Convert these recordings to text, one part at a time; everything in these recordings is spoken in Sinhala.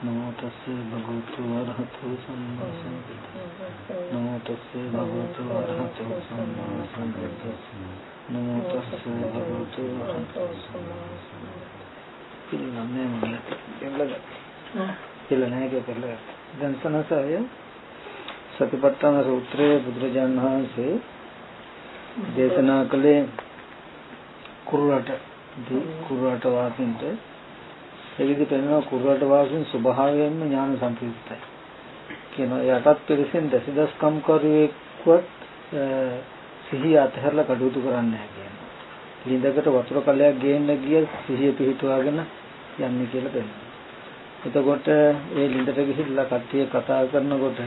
නමෝ තස්සේ භගවතු වරහතු සම්මා සම්බුද්දස්ස නමෝ තස්සේ භගවතු වරහතු සම්මා සම්බුද්දස්ස නමෝ තස්සේ භගවතු වරහතු සම්මා සම්බුද්දස්ස පිළිගන්නේ මොකද එන්නද පිළිගන්නේ කියලා දැන් සනසය සතිපට්ඨාන සූත්‍රයේ බුදුරජාණන් වහන්සේ දේශනා කළේ කුරුරට කුරුරට වාසින්ට ඒකෙදි පෙන්වනවා කුරුරට වාසීන් ස්වභාවයෙන්ම ඥාන සම්ප්‍රයුක්තයි. කියනවා යටත් පිළිසෙන් දසදස්කම් කරුවෙක්වත් සිහිය අතහැරලා කටයුතු කරන්නේ නැහැ කියනවා. ලිඳකට වතුර කලයක් ගේන්න ගිය සිහිය පිහිටුවාගෙන යන්නේ කියලා පෙන්වනවා. එතකොට ඒ ලිඳට ගිහිල්ලා කට්ටිය කතා කරනකොට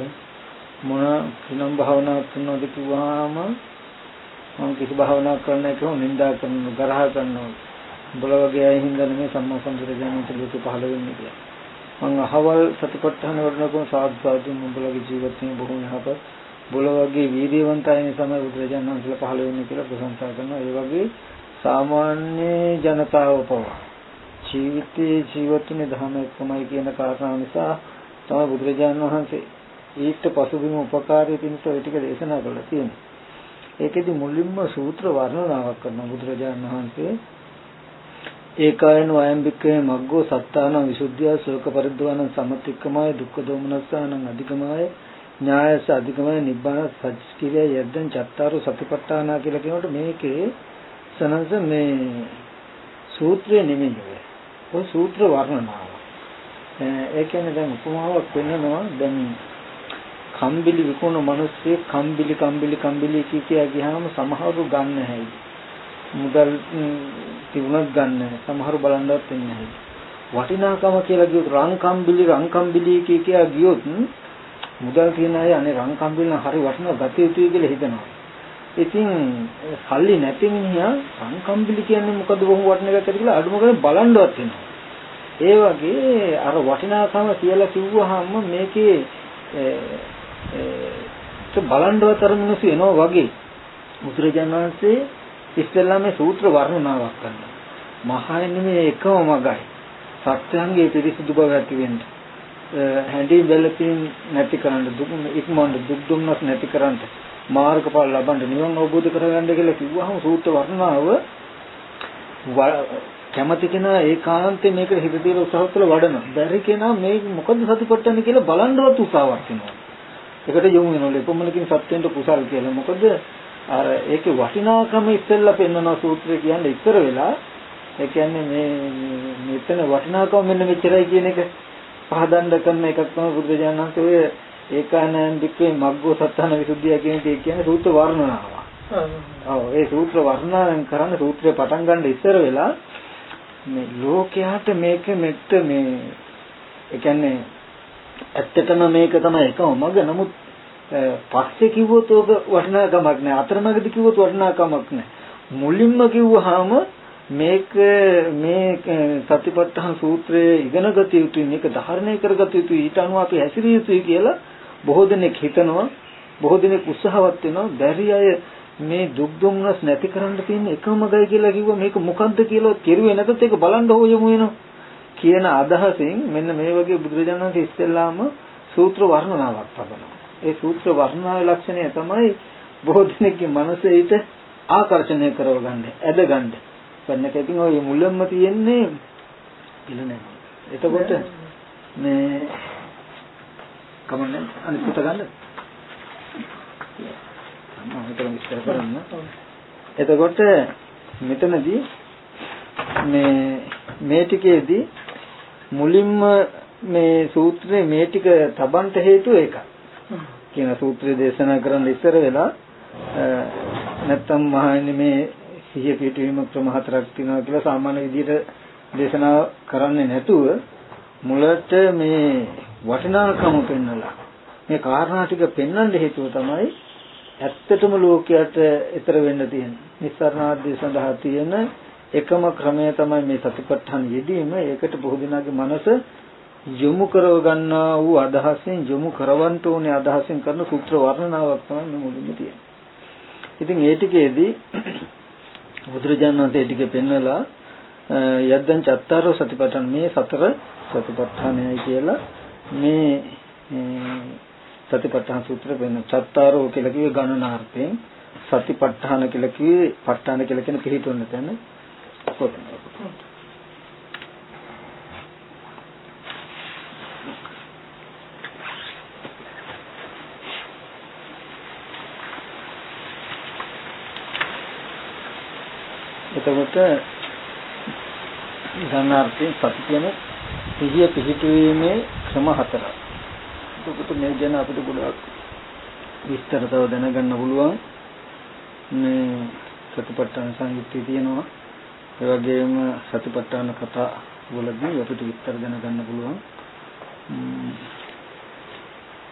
මොන කිනම් භාවනාවක් කරනවද කිව්වහම මම කිසි භාවනාවක් කරන්න කියලා නින්දා කරනවා, ගරහ කරනවා. උඹලා වගේ අය හින්දා නෙමෙයි සම්මා සම්බුදුරජාණන්ට ලෝකෙ පහළ වෙන්නේ කියලා. මං අහවල් සතිපට්ඨාන වඩනකොම සාදු සාදු උඹලගේ ජීවිතේ බොහොම යහපත් බොල වගේ වීර්යවන්ත අය නිසා බුදුරජාණන් වහන්සේලා පහළ වෙන්නේ කියලා ප්‍රශංසා කරනවා. ඒ වගේ සාමාන්‍ය ජනතාව පවා ජීවිතයේ ජීවිතුනේ ධර්ම එක්කමයි කියන කාරණාව නිසා තමයි බුදුරජාණන් වහන්සේ ඊට පසුබිම උපකාරී පිණිස ඔය ටික දේශනා කළා තියෙනවා. ඒකෙදි මුලින්ම සූත්‍ර වර්ණනාවක් කරන බුදුරජාණන් වහන්සේ ඒකායන වයම් බික්කේ මග්ගෝ සත්තාන විසුද්ධිය ශෝක පරිද්දවන සමතික්කමය දුක්ඛ දෝමනස්සානං අධිකමය ඥායස අධිකමය නිබ්බාන සච්චිකිරිය යද්දන් චත්තාරු සතිපට්ඨාන කියලා කියනකොට මේකේ සනස මේ සූත්‍රය නෙමෙයි ඔය සූත්‍ර වර්ණනාව. ඒ කියන්නේ දැන් උපමාවක් වෙන්නනවා දැන් කම්බිලි විකුණන මිනිස්සේ කම්බිලි කම්බිලි කම්බිලි කිය කිය ගියාම සමහරු ගන්න හැයි. මුදල් තිබුණත් ගන්න සමහරු බලන්නවත් වෙන්නේ නැහැ. වටිනාකම කියලා කිව්වොත් රංකම්බිලි රංකම්බිලි කිය කියා ගියොත් මුදල් තියන අය අනේ රංකම්බිලි නම් හරි වටිනවා ගත යුතුයි කියලා හිතනවා. ඉතින් සල්ලි නැති මිනිහා රංකම්බිලි කියන්නේ මොකද බොහොම වටින එකක් කියලා අඩුම ගානේ බලන්නවත් වෙනවා. ඒ වගේ අර වටිනාකම කියලා කිව්වහම මේකේ ඒ බලන්නවත් අර මිනිස්සු එනවා වගේ බුදුරජාණන් වහන්සේ ඉස්සෙල්ලා මේ සූත්‍ර වර්ණනාවක් කරනවා. මහණෙනි මේ එකම මගයි. සත්‍යංගේ පිරිසිදු බව ඇති වෙන්න. හැඬි වැළපීම් නැති කරන්න දුක ඉක්මවන්න දුක් දුම්නස් නැති කරන්න මාර්ගඵල ලබන්න නිවන් අවබෝධ කරගන්න කියලා කිව්වහම සූත්‍ර වර්ණනාව කැමති කෙනා ඒකාන්තයෙන් මේක හිත තියලා උත්සාහ කළ වඩනවා. බැරි කෙනා මේ මොකද සතිපට්ඨාන කියලා බලන්නවත් උත්සාහවත් වෙනවා. ඒකට යොමු වෙනවා. එපමණකින් සත්‍යෙන්ට කුසල් කියලා. මොකද අර ඒකේ වටිනාකම ඉස්සෙල්ලා පෙන්වන සූත්‍රය කියන්නේ ඉස්සර වෙලා ඒ කියන්නේ මේ මෙතන වටිනාකම මෙන්න මෙච්චරයි කියන එක පහදන්න කරන එකක් තමයි බුදුරජාණන් වහන්සේ ඔය ඒකානයන් දික්කේ මග්ගෝ සත්තාන විසුද්ධිය කියන එක කියන්නේ සූත්‍ර වර්ණනාව. ඔව් ඒ සූත්‍ර වර්ණනාවෙන් කරන්න සූත්‍රය පටන් ගන්න ඉස්සර වෙලා මේ ලෝකයාට මේක මෙත්ත මේ ඒ කියන්නේ ඇත්තටම මේක තමයි එකම මග නමුත් පස්සේ කිව්වොත් ඕක වටිනාකමක් නැහැ. අතරමඟදී කිව්වොත් වටිනාකමක් නැහැ. මුලින්ම කිව්වහම මේක මේ සතිපට්ඨාන සූත්‍රයේ ඉගෙන ගත යුතුයි මේක ධාරණය කරගත යුතුයි ඊට අනුව අපි හැසිරිය යුතුයි කියලා බොහෝ දෙනෙක් හිතනවා බොහෝ දෙනෙක් උත්සාහවත් වෙනවා බැරි අය මේ දුක් දුම්නස් නැති කරන්න තියෙන එකම ගයි කියලා කිව්වා මේක මොකද්ද කියලා කෙරුවේ නැතත් ඒක බලන්න හොයමු වෙනවා කියන අදහසින් මෙන්න මේ වගේ බුදුරජාණන් වහන්සේ ඉස්සෙල්ලාම සූත්‍ර වර්ණනාවක් තබනවා ඒ සූත්‍ර වර්ණනාවේ ලක්ෂණය තමයි බොහෝ දෙනෙක්ගේ මනසේ ඊට ආකර්ෂණය කරවගන්න, ඇදගන්න. වෙනක ඉතින් ඔය මුලින්ම තියෙන්නේ නැහැ. එතකොට මේ කමන්නේ අනිත් කොට ගන්න. මම හිතන විස්තර කරන්න. එතකොට මෙතනදී මේ මේ ටිකේදී මුලින්ම මේ සූත්‍රයේ මේ ටික තබන්ට හේතුව ඒකයි. කියන සූත්‍රය දේශනා කරන්න ඉස්සර වෙලා නැත්තම් මහන්නේ මේ සිහිය පිටවීම ක්‍රම හතරක් තියෙනවා කියලා සාමාන්‍ය විදිහට දේශනා කරන්නේ නැතුව මුලට මේ වටිනාකම පෙන්වලා මේ කාරණා ටික පෙන්වන්න හේතුව තමයි ඇත්තටම ලෝකයට ඊතර වෙන්න තියෙන නිස්සාරණාදී සඳහා තියෙන එකම ක්‍රමය තමයි මේ සතිපට්ඨාන යෙදීම. ඒකට බොහෝ දෙනාගේ මනස යොමු කරව ගන්නා වූ අදහසෙන් යොමු කරවන්න ඕනේ අදහසෙන් කරන සූත්‍ර වර්ණනාවක් තමයි මේ මුලින්ම තියෙන්නේ. ඉතින් ඒ ටිකේදී බුදුරජාණන් වහන්සේ ටික පෙන්නලා යද්දන් චත්තාරෝ සතිපට්ඨාන. මේ සතර සතිපට්ඨානයයි කියලා මේ සතිපට්ඨාන සූත්‍රය වෙන චත්තාරෝ කියලා කිව්වේ ගණනාර්ථයෙන් සතිපට්ඨාන කියලා කිව්වේ ප ဋ ාණ කියලා කියන පිළිතුරන තැන. එතකොට ගණනාර්ථයෙන් සති කියන්නේ සිහිය පිහිටුවීමේ ක්‍රම හතරක්. එතකොට මේ ගැන අපිට ගොඩාක් විස්තර තව දැනගන්න පුළුවන්. මේ සතිපට්ඨාන සංයුක්තිය තියෙනවා. ඒ වගේම සතිපට්ඨාන කතා වලදී අපිට විස්තර දැනගන්න පුළුවන්.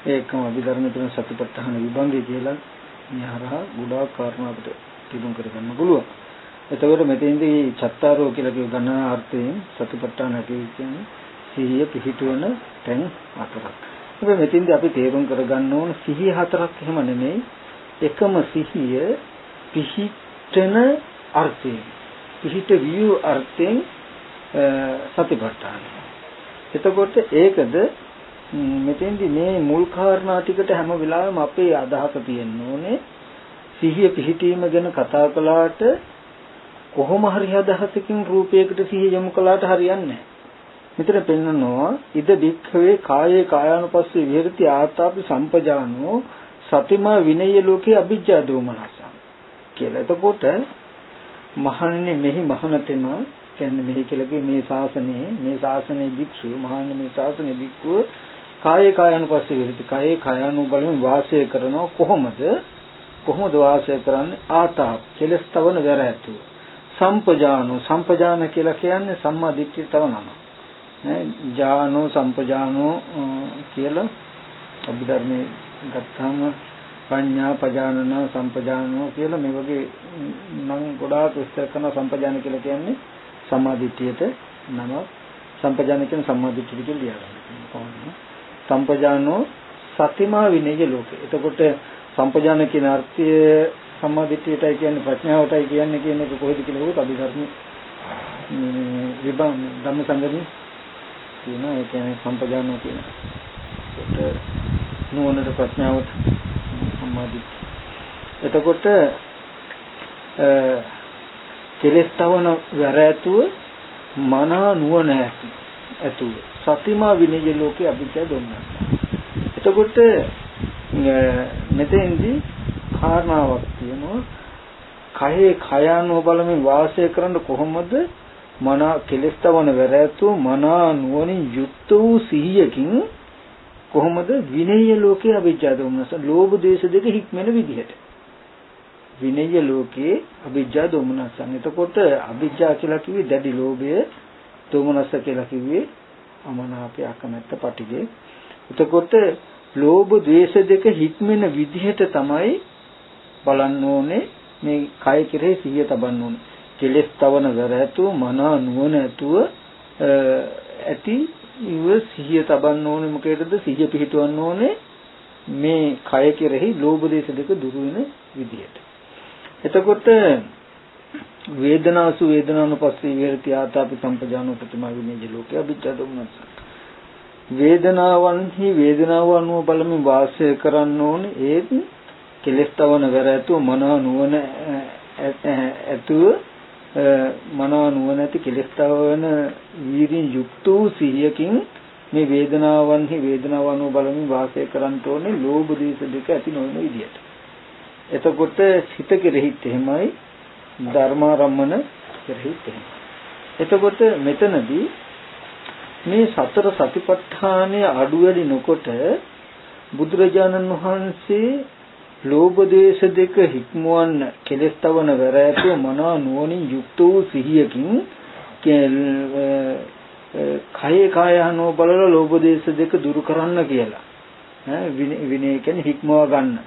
ඒකම අභිධර්ම තුන සතිපට්ඨාන විභංගය කියලා මේ හරහා ගොඩාක් කාරණා අපිට තිබුම් කරගන්න පුළුවන්. එතකොට මෙතෙන්දී චත්තාරෝ කියලා කියව ගණන අර්ථයෙන් සතිපට්ඨාන කියන්නේ සිහිය පිහිටුවන තැන් හතරක්. ඒක මෙතෙන්දී අපි තේරුම් කරගන්න ඕන සිහිය හතරක් එහෙම නෙමෙයි. එකම සිහිය පිහිටන අර්ථයෙන් පිහිට විය අර්ථයෙන් සතිපට්ඨාන. එතකොට ඒකද මෙතෙන්දී මේ මුල් කාරණා ටිකට හැම වෙලාවෙම අපේ අදහස තියෙන්න ඕනේ සිහිය පිහිටීම ගැන කතා කළාට කොහොම හරි අදහසකින් රූපයකට සිහිය යොමු කළාට හරියන්නේ නැහැ. මෙතන පෙන්නනවා ඉද දික්ඛවේ කායේ කායානුපස්සේ විහෙරති ආතාපි සම්පජානෝ සතිමා විනය ලෝකේ අභිජ්ජා දෝමනස කියලා. එතකොට මහන්නේ මෙහි මහනතෙම කියන්නේ මෙහි කියලා මේ ශාසනයේ මේ ශාසනයේ භික්ෂුව මහන්නේ මේ ශාසනයේ භික්ෂුව කායේ කායානුපස්සේ විහෙරති කායේ කායානු බලමින් වාසය කරනවා කොහොමද? කොහොමද වාසය කරන්නේ? ආතාප කෙලස් තවන වැර ඇතුව සම්පජානෝ. සම්පජාන කියලා කියන්නේ සම්මා දිට්ඨිය තව නම. නේ? ජානෝ සම්පජානෝ කියලා අභිධර්මයේ ගත්තාම පඤ්ඤා පජානන සම්පජානෝ කියලා මේ වගේ නම් ගොඩාක් විස්තර කරන සම්පජාන කියලා කියන්නේ සම්මාදිට්ඨියට නම සම්පජාන කියන සම්මාදිට්ඨිය කියලා ලියගන්න. කොහොමද? සම්පජානෝ සතිමා විනය ලෝකේ. එතකොට සම්පජාන කියන අර්ථය සම්මාදිට්ඨියටයි කියන්නේ ප්‍රඥාවටයි කියන්නේ කියන එක කොහෙද කියලා හොත් අභිධර්ම මේ විභං ධම්ම සංගමේ කියන ඒ කියන්නේ සම්පජානෝ කියන ඒකට නුවණට ප්‍රඥාවට සම්මාදිට්ඨිය. එතකොට කෙලෙස් තවන වැර ඇතුව මනා නුවණ ඇති ඇතුව. සතිමා විනය ලෝකේ අභිජය දුන්නා එතකොට මෙතෙන්දී කාරණාවක් තියෙනවා. කයේ කයano බලමින් වාසය කරන්න කොහොමද? මන කෙලස්තවන වැරැතු මන නුවණින් යුක්ත වූ සිහියකින් කොහොමද විනය ලෝකයේ අවිජ්ජා දෝමනස ලෝභ දේශ දෙක හික්මෙන විදිහට. විනය ලෝකයේ අවිජ්ජා දෝමනසන් එතකොට අවිජ්ජා කියලා කිව්වේ දැඩි ලෝභය දෝමනස කියලා කිව්වේ අමනාපය අකමැත්ත පටිඝය. එතකොට ලෝභ ද්වේෂ දෙක හික්මෙන විදිහට තමයි බලන්න ඕනේ මේ කය කෙරෙහි සිහිය තබන්න ඕනේ. කෙලෙස් තවන වැරැතු මන නුවණ ඇතුව ඇති ඉව සිහිය තබන්න ඕනේ මොකේදද සිහිය පිහිටවන්න ඕනේ මේ කය කෙරෙහි ලෝභ දේශ දෙක දුරු වෙන විදියට. එතකොට වේදනාසු වේදනානුපස්සී විහෙරති ආතාපි සම්පජානෝ ප්‍රතිමා විනේජ ලෝකේ අභිජ්ජාදොමනස වේදනාවන්හි වේදනාව අනුව බලමින් වාසය කරන්න ඕනේ ඒත් කෙලස් තවන වැර ඇතුව මනෝ නුවණ ඇතුව මනෝ නුවණ ඇති කෙලස් තවන වීරින් යුක්ත වූ සිහියකින් මේ වේදනාවන්හි වේදනාව අනුව බලමින් වාසය කරන්න ඕනේ ලෝභ දේශ දෙක ඇති නොවන විදියට. එතකොට හිත කෙරෙහිත් එහෙමයි ධර්මාරම්මන කෙරෙහිත් එහෙමයි. එතකොට මෙතනදී මේ සතර සතිපට්ඨානයේ අඩු වැඩි නොකොට බුදුරජාණන් වහන්සේ ලෝභ දේශ දෙක හික්මවන්න කෙලස් තවන වැර ඇතුව මනා නුවණින් යුක්ත වූ සිහියකින් කයේ කායහනෝ බලලා ලෝභ දේශ දෙක දුරු කරන්න කියලා. ඈ විනය කියන්නේ හික්මව ගන්න.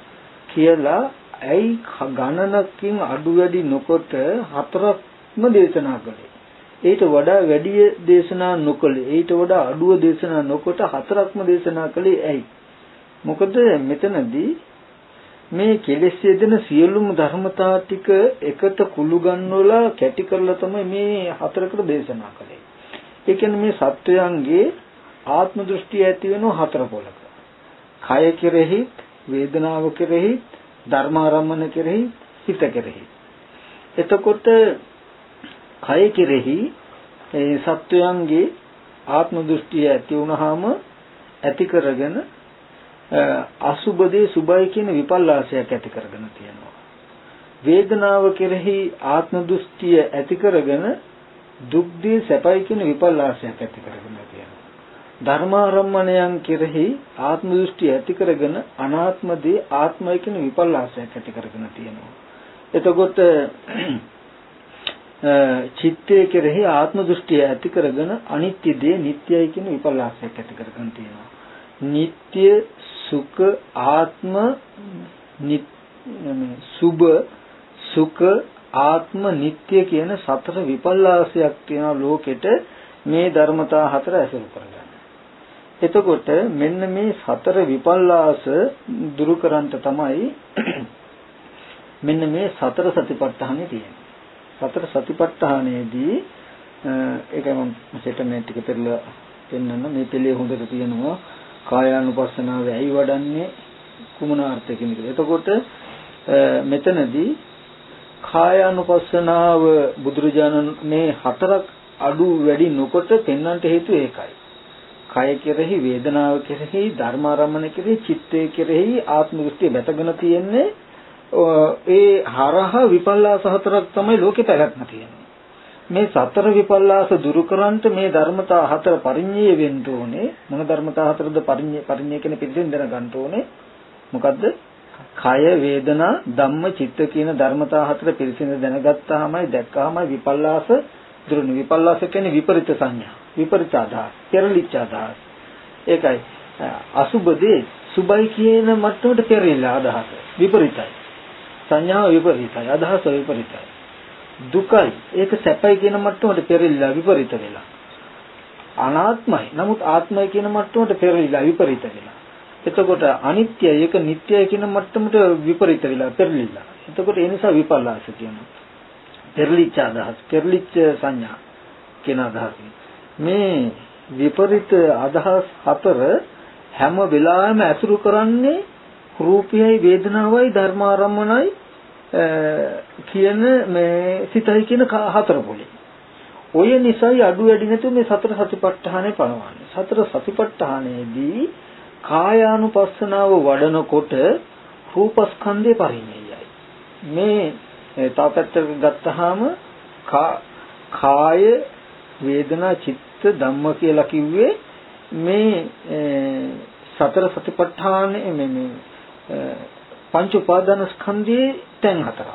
කියලා ඇයි ගණනකින් අඩු වැඩි නොකොට හතරක්ම දේශනා කළේ. ඊට වඩා වැඩි දේශනා නොකළේ. ඊට වඩා අඩුව දේශනා නොකොට හතරක්ම දේශනා කළේ ඇයි? මොකද මෙතනදී මේ කෙලෙස් යෙදෙන සියලුම ධර්මතා ටික එකට කුළු ගන්නවලා කැටි කරලා තමයි මේ හතරකට දේශනා කළේ. ඒ කියන්නේ මේ සත්වයන්ගේ ආත්ම දෘෂ්ටිය ඇති වෙන හතර පොලක. කය කෙරෙහි, වේදනාව කෙරෙහි, ධර්මාරම්මන කෙරෙහි, හිත කෙරෙහි. එතකොට කය කෙරෙහි ඒ සත්වයන්ගේ ආත්ම දෘෂ්ටිය ඇති වුනහම ඇති කරගෙන අසුබදේ සුබයි කියන විපල්ලාසයක් ඇති කරගෙන තියෙනවා. වේදනාව කෙරෙහි ආත්ම දෘෂ්ටිය ඇති කරගෙන දුක්දී සැපයි කියන විපල්ලාසයක් ඇති කරගෙන තියෙනවා. ධර්මාරම්මණයන් කෙරෙහි ආත්ම දෘෂ්ටි ඇති කරගෙන අනාත්මදී ආත්මය කියන විපල්ලාසයක් ඇති කරගෙන තියෙනවා. එතකොට චිත්තය කෙරෙහි ආත්ම දෘෂ්ටිය ඇති කරගෙන අනිත්‍ය දේ නිට්ටයයි කියන විපල්ලාසයක් ඇති කරගෙන තියෙනවා. නিত্য සුඛ ආත්ම සුභ සුඛ ආත්ම නিত্য කියන සතර විපල්ලාසයක් තියෙන ලෝකෙට මේ ධර්මතා හතර ඇසුරු කරගන්න. එතකොට මෙන්න මේ සතර විපල්ලාස දුරු කරන්ට තමයි මෙන්න මේ සතර සතිපට්ඨානෙ තියෙන්නේ. සතර සතිපට්ඨානයේදී ඒකයි මම මෙතන මේ ටික පෙරලා පෙන්වන්න මේ පිළේ හොඳට තියෙනවා කායානුපස්සනාව ඇයි වඩන්නේ කුමන අර්ථයකින්ද කියලා. එතකොට මෙතනදී කායානුපස්සනාව බුදුරජාණන් මේ හතරක් අඩු වැඩි නොකොට පෙන්වන්නට හේතුව ඒකයි. කය කෙරෙහි වේදනාව කෙරෙහි ධර්මාරම්මන කෙරෙහි චිත්තය කෙරෙහි ආත්ම දෘෂ්ටිය බැටගෙන තියෙන්නේ ඒ හරහා විපල්ලාස හතරක් තමයි ලෝකේ පැවැත්ම තියෙන්නේ. මේ සතර විපල්ලාස දුරු කරන්ට මේ ධර්මතා හතර පරිඤ්ඤය වෙන්න ඕනේ. මොන ධර්මතා හතරද පරිඤ්ඤය? පරිඤ්ඤය කියන පිළිදෙන් දැනගන්න ඕනේ. මොකද්ද? කය වේදනා ධම්ම චිත්ත කියන ධර්මතා හතර පිළිසිඳ දැනගත්තාමයි දැක්කාමයි විපල්ලාස දුරුනු. විපල්ලාස කියන්නේ විපරිත සංඥා. විපරිත අදහස්. පෙරලිච්ච අදහස්. ඒකයි. අසුබදී සුබයි කියන මට්ටමට පෙරෙලා අදහස. විපරිතයි. සංඥාව විපරිතයි. අදහස විපරිතයි. දුකයි. ඒක සැපයි කියන මට්ටමට පෙරෙලා විපරිත වෙලා. අනාත්මයි. නමුත් ආත්මයි කියන මට්ටමට පෙරෙලා විපරිත වෙලා. එතකොට අනිත්‍යයි ඒක නිට්ටයයි කියන මට්ටමට විපරිත වෙලා පෙරලිලා. එතකොට ඒ නිසා විපල්ලාස කියනවා. පෙරලිච්ච අදහස් පෙරලිච්ච සංඥා කියන අදහස. මේ විපරිත අදහස් හතර හැම වෙලාවෙම ඇසුරු කරන්නේ රූපයයි වේදනාවයි ධර්මාරම්මනයි කියන මේ සිතයි කියන හතර පොලේ. ඔය නිසායි අඩු වැඩි නැතුව මේ සතර සතිපට්ඨානෙ පනවන්නේ. සතර සතිපට්ඨානයේදී කායානුපස්සනාව වඩනකොට රූපස්කන්ධේ පරිණයයි. මේ තව පැත්තකට ගත්තාම කාය වේදනා චිත්ත ධම්ම කියලා කිව්වේ මේ සතර සතිපට්ඨානේ මේ මේ පංච උපාදාන ස්කන්ධයේ තැන් හතරක්.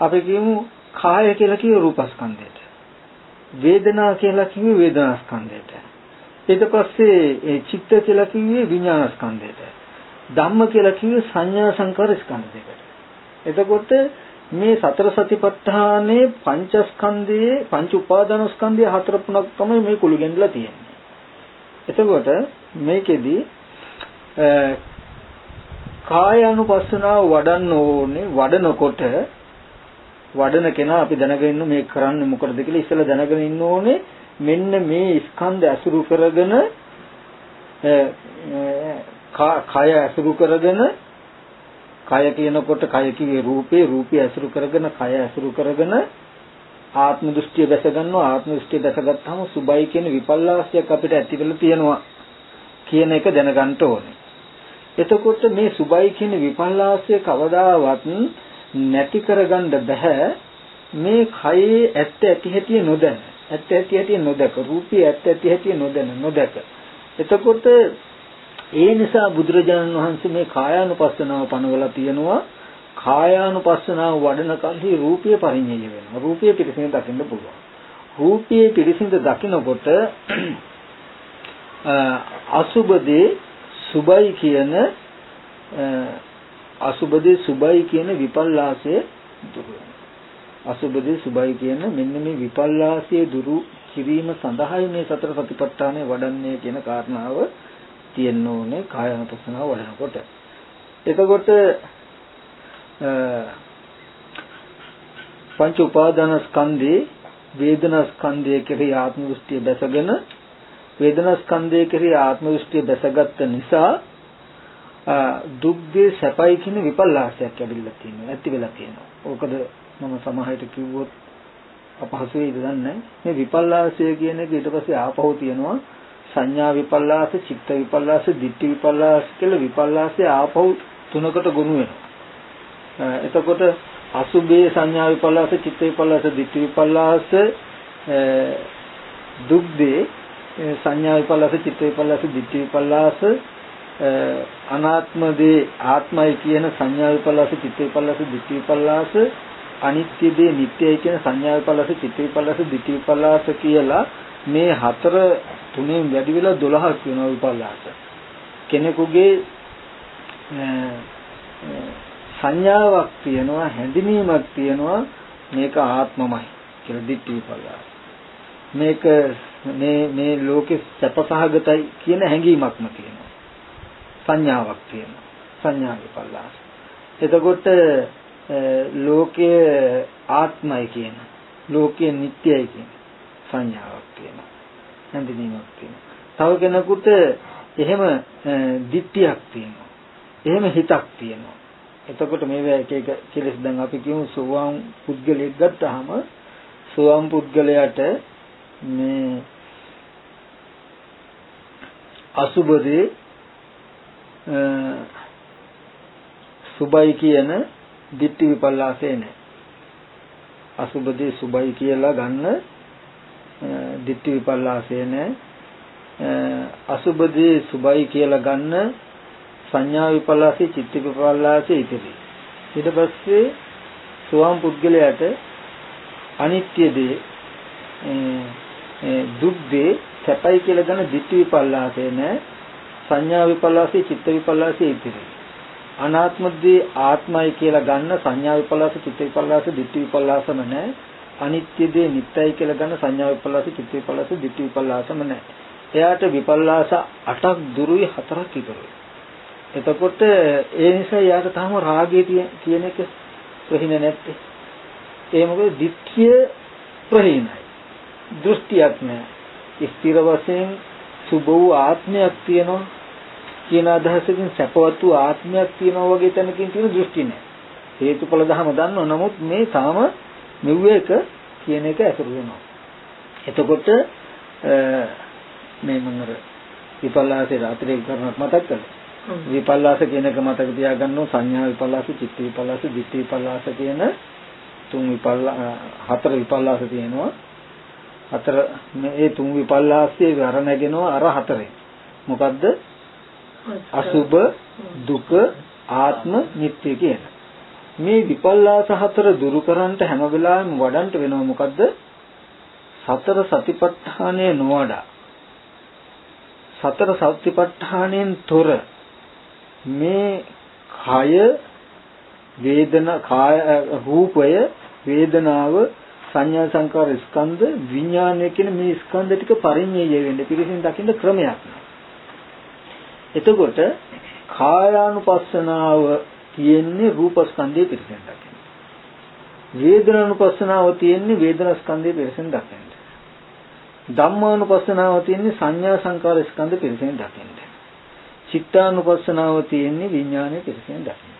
අපි කියමු කාය කියලා කිව්වේ රූපස්කන්ධයට. වේදනා කියලා කිව්වේ වේදනා ස්කන්ධයට. ඊට පස්සේ ඒ චිත්ත කියලා කිව්වේ විඥාන ස්කන්ධයට. ධම්ම කියලා කිව්වේ සංඥා සංකාර ස්කන්ධ දෙකට. එතකොට මේ සතර සතිපට්ඨානයේ පංචස්කන්ධයේ පංච උපාදානස්කන්ධයේ හතර පුණක් තමයි මේ කුළු ගෙන්නලා තියෙන්නේ. එතකොට මේකෙදි කායानुපස්සනාව වඩන්න ඕනේ වඩනකොට වඩන කෙනා අපි දැනගෙන ඉන්න මේ කරන්නේ මොකටද කියලා ඉස්සෙල්ලා දැනගෙන ඉන්න ඕනේ මෙන්න මේ ස්කන්ධ ඇසුරු කරගෙන කය ඇසුරු කරගෙන කය කියනකොට කය කියේ රූපේ රූපය ඇසුරු කරගෙන කය ඇසුරු කරගෙන ආත්ම දෘෂ්ටිය දැස ගන්නවා ආත්ම දෘෂ්ටිය දැසගත්තාම සුබයි කියන විපල්ලාසයක් අපිට ඇති වෙලා තියෙනවා කියන එක දැනගන්න ඕනේ. එතකොට මේ සුබයි කියන විපල්ලාසය කවදාවත් නැති කරගන්න බෑ මේ කයේ ඇත්ත ඇති හැටි නොදැන. ඇත්ත ඇති හැටි නොදක රූපේ ඇත්ත ඇති හැටි නොදැන නොදක. එතකොට ඒ නිසා බුදුරජාණන් වහන්සේ මේ කායානුපස්සනාව පනවලා තියෙනවා කායානුපස්සනාව වඩන කල්හි රූපය පරිඤ්ඤය වෙනවා. රූපය පිරිසිඳ දකින්න පුළුවන්. රූපයේ පිරිසිඳ දකිනකොට අසුබදේ සුබයි කියන අසුබදේ සුබයි කියන විපල්ලාසය දුරු අසුබදේ සුබයි කියන මෙන්න මේ විපල්ලාසය දුරු කිරීම සඳහායි මේ සතර සතිපට්ඨානය වඩන්නේ කියන කාරණාව තියෙන්න ඕනේ කායानुපස්සනාව වඩනකොට. එතකොට පංච උපාදාන ස්කන්ධේ වේදනා ස්කන්ධය කෙරෙහි ආත්ම දෘෂ්ටිය දැසගෙන වේදනා ස්කන්ධය කෙරෙහි ආත්ම දෘෂ්ටිය දැසගත්ත නිසා දුක්ගේ සැපයි කියන විපල්ලාසයක් ඇවිල්ලා තියෙනවා ඇති වෙලා තියෙනවා. ඕකද මම සමහරට කිව්වොත් අපහසු වෙයිද දන්නේ මේ විපල්ලාසය කියන එක ඊට පස්සේ ආපහු තියෙනවා සංඥා විපල්ලාස, චිත්ත විපල්ලාස, ditthi විපල්ලාස කියලා විපල්ලාසය ආපහු තුනකට ගොනු වෙනවා. එතකොට අසුභේ සංඥා විපල්ලාස චිත්ත විපල්ලාස ditthi විපල්ලාස දුක්දේ සංඥා විපල්ලාස චිත්ත විපල්ලාස ditthi විපල්ලාස අනාත්මදී ආත්මයි කියන සංඥා විපල්ලාස චිත්ත විපල්ලාස ditthi විපල්ලාස අනිත්‍ය දේ නිට්ටයයි කියන සංඥා විපල්ලාස චිත්ත විපල්ලාස ditthi විපල්ලාස කියලා මේ හතර තුනෙන් වැඩි වෙලා 12ක් වෙනවා විපල්ලාස කෙනෙකුගේ සංඥාවක් තියෙනවා හැඳිනීමක් තියෙනවා මේක ආත්මමයි කියලා දිට්ඨි විපල්ලාස. මේක මේ මේ ලෝකේ සැපසහගතයි කියන හැඟීමක්ම තියෙනවා. සංඥාවක් තියෙනවා. සංඥා විපල්ලාස. එතකොට ලෝකයේ ආත්මයි කියන ලෝකයේ නිට්ටයයි කියන සංඥාවක් තියෙනවා. හැඳිනීමක් තියෙනවා. තව කෙනෙකුට එහෙම දිට්ඨියක් තියෙනවා. එහෙම හිතක් තියෙනවා. එතකොට මේවා එක එක කෙලස් දැන් අපි කියමු සෝවාන් පුද්ගලයෙක් ගත්තාම සෝවාන් පුද්ගලයාට මේ අසුබදී සුබයි කියන ditthi විපල්ලාසේ නැහැ. අසුබදී සුබයි කියලා ගන්න ditthi විපල්ලාසේ නැහැ. අසුබදී සුබයි කියලා ගන්න සංඥා විපල්ලාසේ චිත්ත විපල්ලාසේ ඉතිරි. ඊට පස්සේ සෝවාන් පුද්ගලයාට අනිත්‍ය දේ දුක් දේ සැපයි කියලා ගන්න ditthi විපල්ලාසේ නැ සංඥා විපල්ලාසේ චිත්ත විපල්ලාසේ ඉතිරි. අනාත්ම දේ ආත්මයි කියලා ගන්න සංඥා විපල්ලාස චිත්ත විපල්ලාස ditthi විපල්ලාසම නැහැ. අනිත්‍ය දේ නිට්ටයයි කියලා ගන්න සංඥා විපල්ලාස චිත්ත විපල්ලාස ditthi විපල්ලාසම නැහැ. එයාට විපල්ලාස 8ක් දුරුයි 4ක් ඉතුරුයි. එතකොට ඒ නිසා යාට තාම රාගය කියන එක ප්‍රහින නැත්තේ. ඒ මොකද දිට්ඨිය ප්‍රහිනයි. දෘෂ්ටියක් නැහැ. ස්ථිර වශයෙන් සුබ වූ ආත්මයක් තියෙනවා කියන අදහසකින් සැපවත් වූ ආත්මයක් තියෙනවා වගේ තැනකින් තියෙන දෘෂ්ටි නැහැ. හේතුඵල ධම දන්නව නමුත් මේ තාම මෙව්ව එක කියන එක අසුරු වෙනවා. එතකොට මේ මොනර විපල්ලාසේ රාත්‍රියේ කරනත් මතක් කළා. විපල්ලාස කියන එක මතක තියාගන්න සංඥා විපල්ලාස, චිත්ත විපල්ලාස, ditthi විපල්ලාස කියන තුන් විපල්ලා හතර විපල්ලාස තියෙනවා. හතර මේ තුන් විපල්ලාසයේ වර නැගෙනවා අර හතරෙන්. මොකද්ද? අසුබ, දුක, ආත්ම, නිට්ටය කියන. මේ විපල්ලාස හතර දුරු කරන්නට හැම වෙලාවෙම වඩන්ට වෙනව මොකද්ද? සතර සතිපට්ඨානය නොවඩා සතර සතිපට්ඨානෙන් තොර මේ කය වේදනා කාය රූපය වේදනාව සංඥා සංකාර ස්කන්ධ විඥානය කියන මේ ස්කන්ධ ටික පරිඤ්ඤය වෙන්න පිළිසින් දකින්න ක්‍රමයක්. එතකොට කායානුපස්සනාව තියෙන්නේ රූප ස්කන්ධයේ පිළිසින් දකින්න. වේදනානුපස්සනාව තියෙන්නේ වේදනා ස්කන්ධයේ පිළිසින් දකින්න. ධම්මානුපස්සනාව තියෙන්නේ සංඥා සංකාර ස්කන්ධ පිළිසින් දකින්න. චිත්තානුපස්සනාව තියෙන්නේ විඥානයේ පිරිසෙන් දකින්න.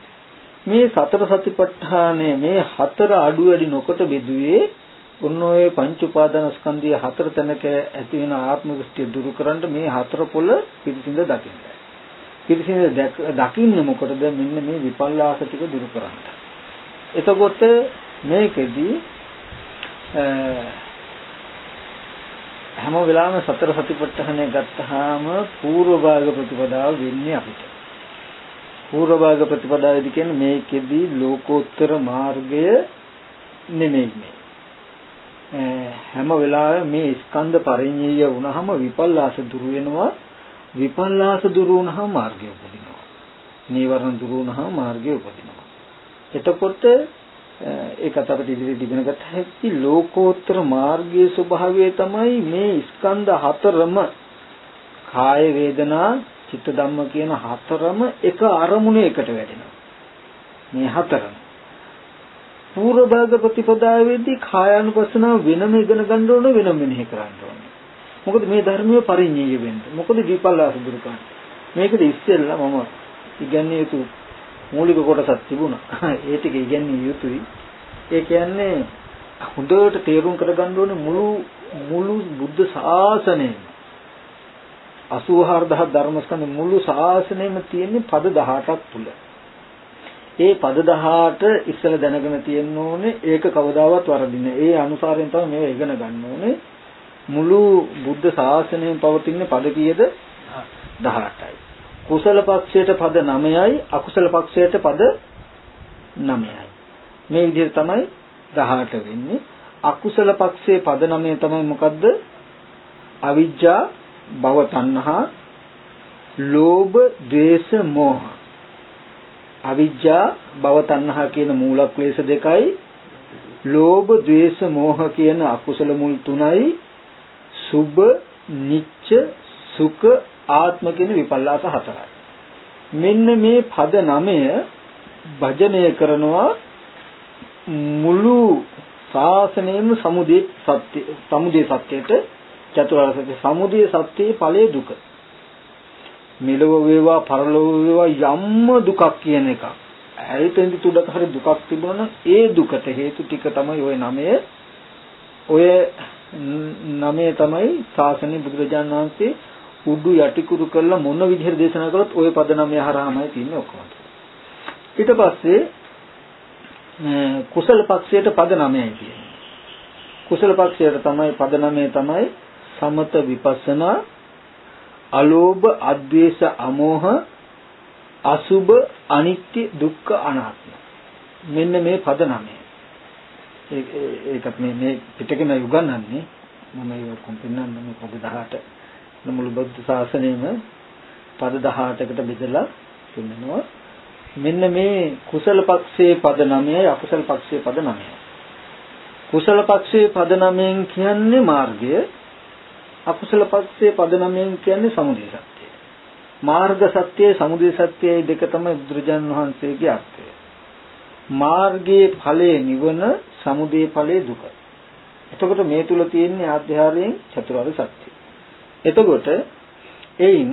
මේ සතර සතිපට්ඨානය මේ හතර අඩු වැඩි නොකොට බෙදුවේ ඔන්න ඔය පංච උපාදානස්කන්ධය හතර තැනක ඇති වෙන ආත්ම දෘෂ්ටිය දුරු කරන්න මේ හතර පොළ පිරිසිඳ දකින්න. පිරිසිඳ දකින්න මොකටද මෙන්න මේ විපල්ලාස ටික දුරු කරන්න. එතකොට මේකෙදී හැම වෙලාවෙම සතර සතිපට්ඨානය ගත්තාම పూర్ව භාග ප්‍රතිපදාව වෙන්නේ අපිට. పూర్ව භාග ප්‍රතිපදාවේදී කියන්නේ මේකෙදී ලෝකෝත්තර මාර්ගය නෙමෙයි මේ. හැම වෙලාවෙම මේ ස්කන්ධ පරිඤ්ඤය වුණාම විපල්ලාස දුරු වෙනවා. විපල්ලාස දුරු වුණාම මාර්ගය උපදිනවා. නීවරණ දුරු වුණාම මාර්ගය උපදිනවා. එතකොට ඒකත් අපිට ඉදිරියට ඉගෙන ගන්න හැකි ලෝකෝත්තර මාර්ගයේ ස්වභාවය තමයි මේ ස්කන්ධ හතරම කාය වේදනා චිත්ත ධම්ම කියන හතරම එක අරමුණේ එකට වැඩෙනවා. මේ හතරම. පූර්ව භාග ප්‍රතිපදාවේදී කායානුපස්සනාව වෙනම ඉගෙන ගන්න ඕන වෙනම මෙනෙහි කරන්න ඕන. මොකද මේ ධර්මයේ පරිඤ්ඤය වෙන්න. මොකද විපල්ලාස දුරු කරන්න. මේකද ඉස්සෙල්ලා මම ඉගන්නේ යුතු මූලික කොටසක් තිබුණා. ඒ ටික ඉගන්නේ යුතුයි. ඒ කියන්නේ හොඳට තේරුම් කරගන්න ඕනේ මුළු මුළු බුද්ධ ශාසනයම 84000 ධර්මස්කන්ධ මුළු ශාසනයම තියෙන්නේ පද 18ක් තුල. ඒ පද 18 ඉස්සල දැනගෙන තියෙන්න ඕනේ ඒක කවදාවත් වරදින්නේ. ඒ අනුසාරයෙන් තමයි මේක ඉගෙන ගන්න ඕනේ. මුළු බුද්ධ ශාසනයම පවතින පද කීයද? 18යි. කුසල පක්ෂයට පද 9යි අකුසල පක්ෂයට පද 9යි. මේ විදිහට තමයි 18 වෙන්නේ. අකුසල පක්ෂයේ පද 9 තමයි මොකද්ද? අවිජ්ජා භව තණ්හා ලෝභ ද්වේෂ මෝහ. අවිජ්ජා භව තණ්හා කියන මූල ක්ලේශ දෙකයි. ලෝභ ද්වේෂ මෝහ කියන අකුසල මුල් තුනයි. සුභ නිච්ච සුඛ ආත්ම කියන විපල්ලාස හතරයි. මෙන්න මේ පද නමය භජනය කරනවා මුළු ශාසනයම සමුදේ සත්‍ය සමුදේ සත්‍යයට චතුරාර්ය සත්‍ය සමුදය සත්‍යයේ ඵලයේ දුක. මෙලොව වේවා පරලොව වේවා යම්ම දුකක් කියන එක. ඇයිතෙන්දි තුඩක හරි දුකක් තිබුණා ඒ දුකට හේතු ටික තමයි ওই නමය. ඔය නමය තමයි ශාසනයේ බුදුරජාණන් වහන්සේ උඩු යටිකුරු කරලා මොන විදිහට දේශනා කළොත් ওই පද නමය හරහාමයි තින්නේ ඔක්කොම. ඊට පස්සේ කුසල පක්ෂයට පද නමයයි කියන්නේ. කුසල පක්ෂයට තමයි පද නමය තමයි සමත විපස්සනා අලෝභ අද්වේෂ අමෝහ අසුභ අනිත්‍ය දුක්ඛ අනාත්ම. මෙන්න මේ පද නමය. ඒකත් මේ මේ පිටකෙම උගන්වන්නේ මම ඒක කොම්පින්නන්නේ මේ පද 18 මුළු බුද්ධ ශාසනයෙම පද 18කට බෙදලා පෙන්නනවා. මෙන්න මේ කුසල පක්ෂයේ පද 9යි අකුසල පක්ෂයේ පද 9යි කුසල පක්ෂයේ පද 9න් කියන්නේ මාර්ගය. අකුසල පක්ෂයේ පදනමෙන් කියන්නේ සමුදය සත්‍යය. මාර්ග සත්‍යය සමුදය සත්‍යයයි දෙක තමයි බුදුරජාන් වහන්සේගේ අර්ථය. මාර්ගයේ ඵලයේ නිවන සමුදය ඵලයේ දුක. එතකොට මේ තුල තියෙන ආධ්‍යාරයෙන් චතුරාර්ය සත්‍යය. එතකොට එයින්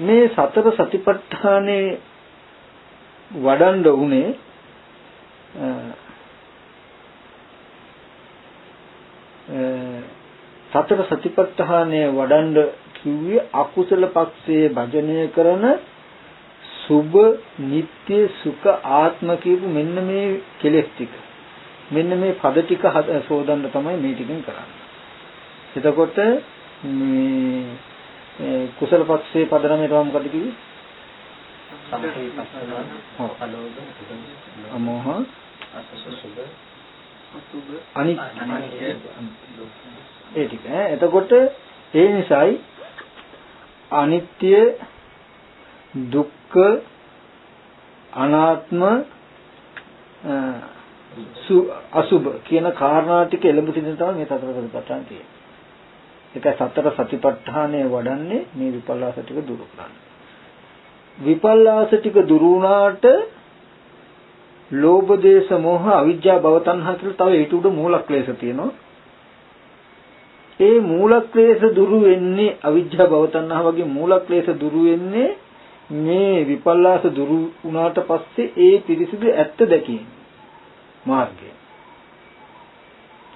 මේ සතර සතිපට්ඨානේ වඩන්න උනේ සතර සතිපට්ඨානය වඩන්න කිව්වේ අකුසල පක්ෂයේ භජනය කරන සුභ නিত্য සුඛ ආත්ම කියපු මෙන්න මේ කෙලෙස් ටික. මෙන්න මේ පද ටික සෝදන්න තමයි මේ ටිකෙන් කරන්නේ. එතකොට මේ කුසල පක්ෂයේ පද නමයට මොකද කිව්වේ? අමෝහ. අසසුභ අනිත් ඒ ටික ඈ එතකොට ඒ නිසායි අනිත්‍ය දුක්ඛ අනාත්ම අසුබ කියන කාරණා ටික එළඹ සිටින තමයි මේ සතර සතිපට්ඨාන තියෙන්නේ. ඒකයි සතර සතිපට්ඨානය වඩන්නේ මේ විපල්ලාස ටික දුරු කරන්න. විපල්ලාස ටික දුරු වුණාට ලෝභ දේශ මොහ අවිජ්ජා භව තණ්හා කියලා තව ඊට උඩ මූල ක්ලේශ තියෙනවා. ඒ මූල ක්ලේශ දුරු වෙන්නේ අවිජ්ජා භව තණ්හා වගේ මූල ක්ලේශ දුරු වෙන්නේ මේ විපල්ලාස දුරු වුණාට පස්සේ ඒ පිරිසිදු ඇත්ත දැකීම මාර්ගය.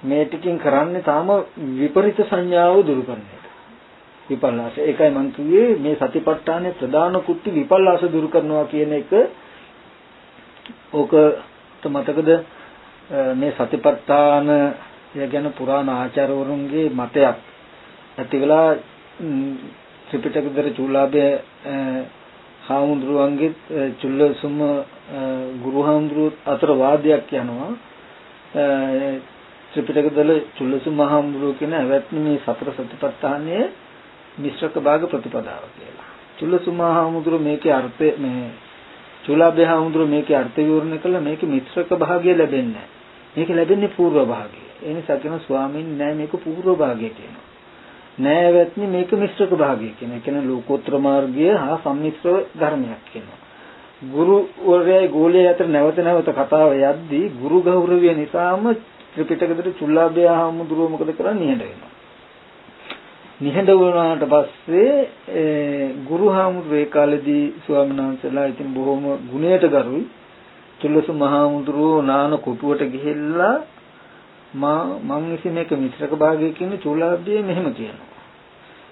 මේ ටිකින් කරන්නේ තාම විපරිත සංඥාව දුරු කරන එක. විපල්ලාස. ඒකයි මම කිව්වේ මේ සතිපට්ඨානයේ ප්‍රධාන කුට්ටි විපල්ලාස දුරු කරනවා කියන එක ඕකට මතකද? මේ සතිපට්ඨාන ගැන පුරාණ ආචාර්යවරුන්ගේ මතයක්. ඇති වෙලා ත්‍රිපිටකදර චූලාභය හාමුදුරුවන්ගේ චුල්ලසුම ගුරු හාමුදුරුව අතර වාදයක් යනවා. ත්‍රිපිටකදල චුල්ලසුම හාමුදුරුව කියන ඇවැත්නි මේ සතර සතිපට්ඨානයේ මිශ්‍රක භාග ප්‍රතිපදාව කියලා. චුල්ලසුම හාමුදුරුව මේකේ අර්ථය මේ චූලාභය හඳුරු මේකේ අර්ථ විවරණ කළා මේකේ මිත්‍රක භාගය ලැබෙන්නේ මේක ලැබෙන්නේ පූර්ව භාගය. ඒ නිසා කියන ස්වාමීන් නෑ මේක පූර්ව භාගය කියනවා. නෑවත්නි මේක මිශ්‍රක භාගය කියන. ඒ කියන්නේ ලෝකෝත්තර මාර්ගය හා සම්මිශ්‍ර ධර්මයක් කියනවා. ගුරුවරයයි ගෝලයේ අතර නැවත නැවත කතාව යද්දී ගුරු ගෞරවය නිසාම ත්‍රිපිටකයේ චුල්ලාභය හාමුදුරුවෝ මොකද කරන්නේ නේද? නිහඬ වුණාට පස්සේ ගුරු හාමුදුරුවෝ ඒ කාලේදී ස්වාමීන් වහන්සේලා ඉතින් බොහොම ගුණයට ගරුයි. චුල්ලසු මහාමුදුරුවෝ නාන කුටුවට ගිහිල්ලා මා මං විසින් මේක මිශ්‍රක භාගය කියන චුල්ලාභය මෙහෙම කියනවා.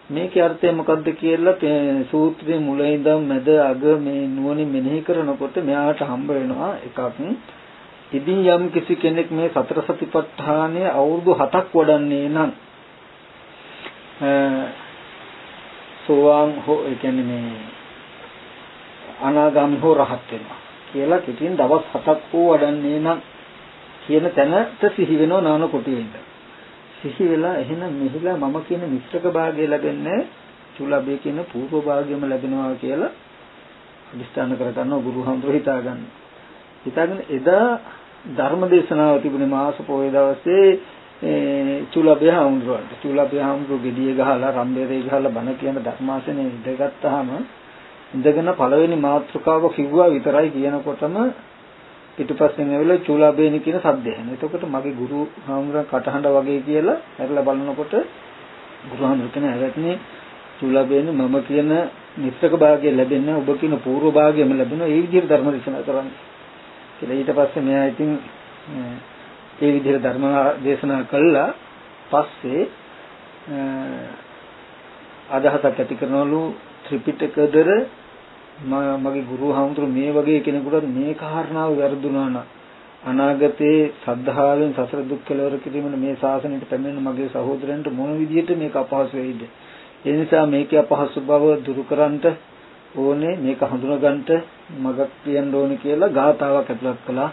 මේකේ අර්ථය මොකද්ද කියලා සූත්‍රයේ මුල ඉඳන් මැද අග මේ නුවණින් මෙනෙහි කරනකොට මෙයාට හම්බ වෙනවා එකක් ඉතින් යම් කිසි කෙනෙක් මේ සතර සතිපට්ඨානය අවුරුදු 7ක් වඩන්නේ නම් සෝවාන් හෝ ඒ කියන්නේ මේ අනාගාමී හෝ රහත් වෙනවා කියලා කිතින් දවස් 7ක් හෝ වඩන්නේ නම් කියන තැනට සිහි වෙනව නාන කොටියෙන්ද සිහි වෙලා එහෙනම් මෙහිලා මම කියන මිශ්‍රක භාගය ලැබෙන්නේ චුලබේ කියන පූර්ව භාගයම ලැබෙනවා කියලා අදිස්ථාන කර ගන්නවා ගුරුහම්තුරු හිතා ගන්න. හිතාගෙන එදා ධර්ම දේශනාව තිබුණේ මාස පොයේ දවසේ චුලබේ හාමුදුරුවන්ට. චුලබේ හාමුදුරුවෝ gediye ගහලා රම්බේරේ ගහලා බණ කියන ධර්මාසනේ ඉඳගත්තාම ඉඳගෙන පළවෙනි මාතෘකාව කිව්වා විතරයි කියනකොටම පිටුපස්සෙන් ඇවිල්ලා චූලාබේනි කියන සද්ද ඇහෙනවා. එතකොට මගේ ගුරු හාමුදුරන් කටහඬ වගේ කියලා හැරලා බලනකොට ගුරු හාමුදුරන් කියන ඇවැත්නේ චූලාබේනි මම කියන නිස්සක භාගය ලැබෙන්නේ ඔබ කියන පූර්ව භාගයම ලැබෙනවා. ඒ විදිහට ධර්ම දේශනා කරන්නේ. කියලා ඊට පස්සේ මෙයා ඉතින් ඒ විදිහට ධර්ම දේශනා කළා. පස්සේ අදහසක් ඇති කරනවලු ත්‍රිපිටකදර මගේ ගුරු හාමුදුරු මේ වගේ කෙනෙකුට මේ කාරණාව වැරදුනා නම් අනාගතේ සද්ධාවෙන් සසර දුක් කෙලවර කිරීමන මේ ශාසනයට පැමිණෙන මගේ සහෝදරයන්ට මොන විදිහට මේක අපහසු වෙයිද ඒ නිසා මේකේ අපහසු බව දුරු කරන්නට ඕනේ මේක හඳුනගන්නට මගක් කියන්න ඕනේ කියලා ගාතාවක් ඇතුළත් කළා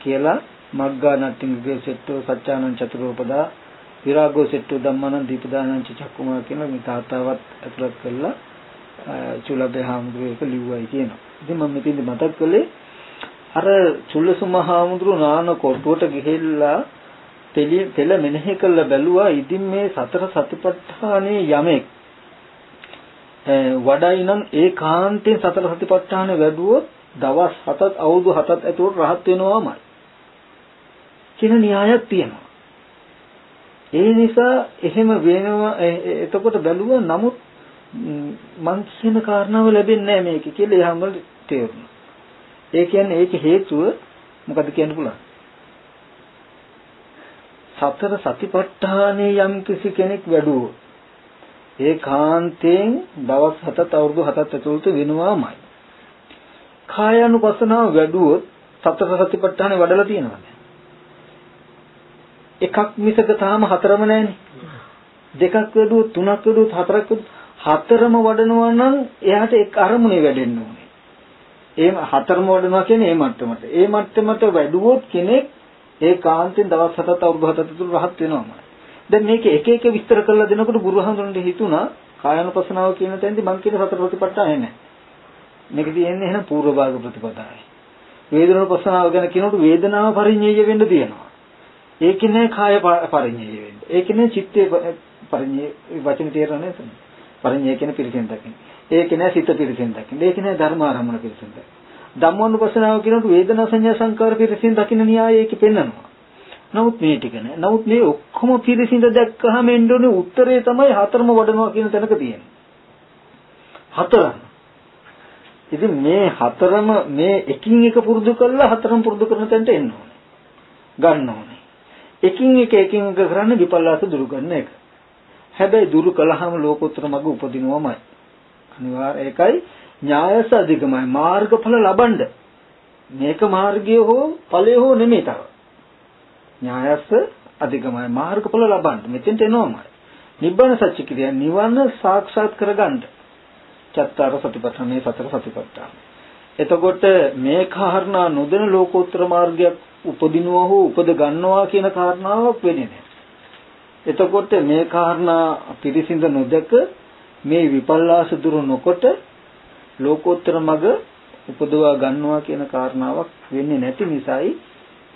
කියලා මග්ගා නට්ටිංගේ සෙට්ටෝ සත්‍යානං චතුරෝපදා විරාගෝ සෙට්ටෝ ධම්මනං දීපදානං චක්කුමා කියන මේ තාතාවත් ඇතුළත් කළා චුලබ්බේ හාමුදුරුවෝ ඒක ලිව්වයි කියනවා. ඉතින් මම මෙතෙන්දි මතක් කළේ අර චුල්ලසුම හාමුදුරුවෝ නාන කොටුවට ගිහිල්ලා තෙල මෙනෙහි කළ බැලුවා ඉතින් මේ සතර සතිපට්ඨානේ යමෙක් වඩයි නම් ඒකාන්තයෙන් සතර සතිපට්ඨාන වැඩුවොත් දවස් 7ත් අවුරුදු 7ත් ඇතුළත රහත් වෙනවාමයි කියන න්‍යායක් තියෙනවා. ඒ නිසා එහෙම වෙනවා එතකොට බැලුවා නමුත් මං කියන කාරණාව ලැබෙන්නේ නැහැ මේක කියලා එහාම වල තේරුණා. ඒ කියන්නේ ඒක හේතුව මොකද කියන්න පුළුවන්? සතර සතිපට්ඨානේ යම් කිසි කෙනෙක් වැඩුවොත් ඒ කාන්තෙන් දවස් 7ත් අවුරුදු 7ත් ඇතුළත වෙනවාමයි. කායानुපසනාව වැඩුවොත් සතර සතිපට්ඨානේ වඩලා තියෙනවද? එකක් මිසක තාම හතරම නැහැනේ. දෙකක් වැඩුවොත් තුනක් වැඩුවොත් හතරක් වැඩුවොත් හතරම වඩනවා නම් එයාට එක් අරමුණේ වැඩෙන්න ඕනේ. ඒ හතරම වඩනවා කියන්නේ මේ මට්ටමට. ඒ මට්ටමට වැඩුවොත් කෙනෙක් ඒ කාන්තෙන් දවස් 7ත් අවුරුදු 7ත් තුළ රහත් වෙනවාමයි. දැන් මේක එක එක විස්තර කරලා දෙනකොට බුදුහාමුදුරන්ට හිතුණා කායනුපසනාව කියන තැනදී මං කියන සතර ප්‍රතිපත්තාය නැහැ. මේක තියෙන්නේ එහෙනම් පූර්ව භාග ප්‍රතිපදාවයි. වේදනානුපසනාව ගැන කියනකොට වේදනාව පරිඤ්ඤය වෙන්න තියෙනවා. ඒක නෑ කාය පරිඤ්ඤය වෙන්න. ඒක නෑ චිත්තේ පරිඤ්ඤය වචන තේරෙන්නේ නැහැ. පරිඤ්ඤය කියන පිරිසෙන් දකින්න. ඒක නෑ සිත පිරිසෙන් දකින්න. ඒක නෑ ධර්ම ආරම්භන පිරිසෙන් දකින්න. ධම්මෝනුපස්සනාව කියනකොට වේදනා සංඥා සංකාර පිරිසින් දකින්න න්‍යාය ඒක පෙන්වනවා. නමුත් මේ ටික නෑ. නමුත් මේ ඔක්කොම පිරිසින්ද දැක්කහම එන්න ඕනේ උත්තරේ තමයි හතරම වඩනවා කියන තැනක තියෙන්නේ. හතරම. ඉතින් මේ හතරම මේ එකින් එක පුරුදු කරලා හතරම පුරුදු කරන තැනට එන්න ඕනේ. ගන්න ඕනේ. එකින් එක එකින් එක කරන්නේ විපල්ලාස දුරු කරන එක. හැබැයි දුරු කළාම ලෝකෝත්තර මඟ උපදිනවමයි. අනිවාර්ය ඒකයි ඥායස අධිකමයි මාර්ගඵල ලබන්න. මේක මාර්ගය හෝ ඵලය හෝ නෙමෙයි තව. ඥායස අධිකමයි මාර්ගඵල ලබන්න. මෙතෙන්ට එනවමයි. නිබ්බාන සත්‍ය කිරිය නිවන සාක්ෂාත් කරගන්න. චත්තර සතිපට්ඨානේ සතර සතිපට්ඨාන. එතකොට මේ කාරණා නොදෙන ලෝකෝත්තර මාර්ගයක් උපදිනවා හෝ උපද ගන්නවා කියන කාරණාවක් වෙන්නේ නැහැ. එතකොට මේ කාරණා පිරිසිඳ නොදක මේ විපල්ලාස දුරු නොකොට ලෝකෝත්තර මග උපදවා ගන්නවා කියන කාරණාවක් වෙන්නේ නැති නිසායි